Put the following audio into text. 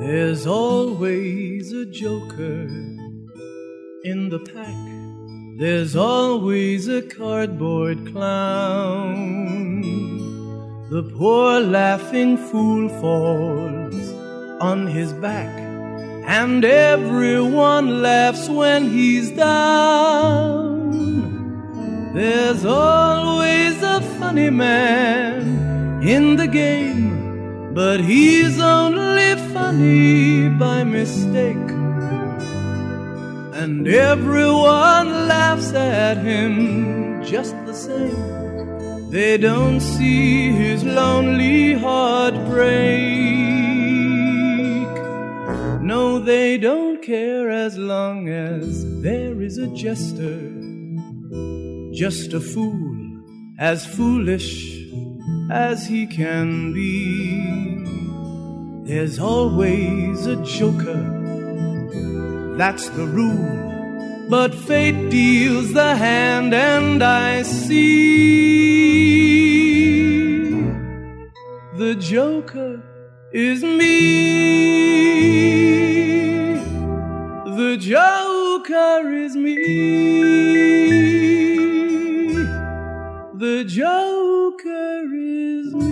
There's always a joker in the pack. There's always a cardboard clown. The poor laughing fool falls on his back, and everyone laughs when he's down. There's always a funny man in the game, but he's only funny by mistake. And everyone laughs at him just the same. They don't see his lonely heart break. No, they don't care as long as there is a jester. Just a fool, as foolish as he can be. There's always a joker, that's the rule. But fate deals the hand, and I see the joker is me. The joker is me. The joker is me.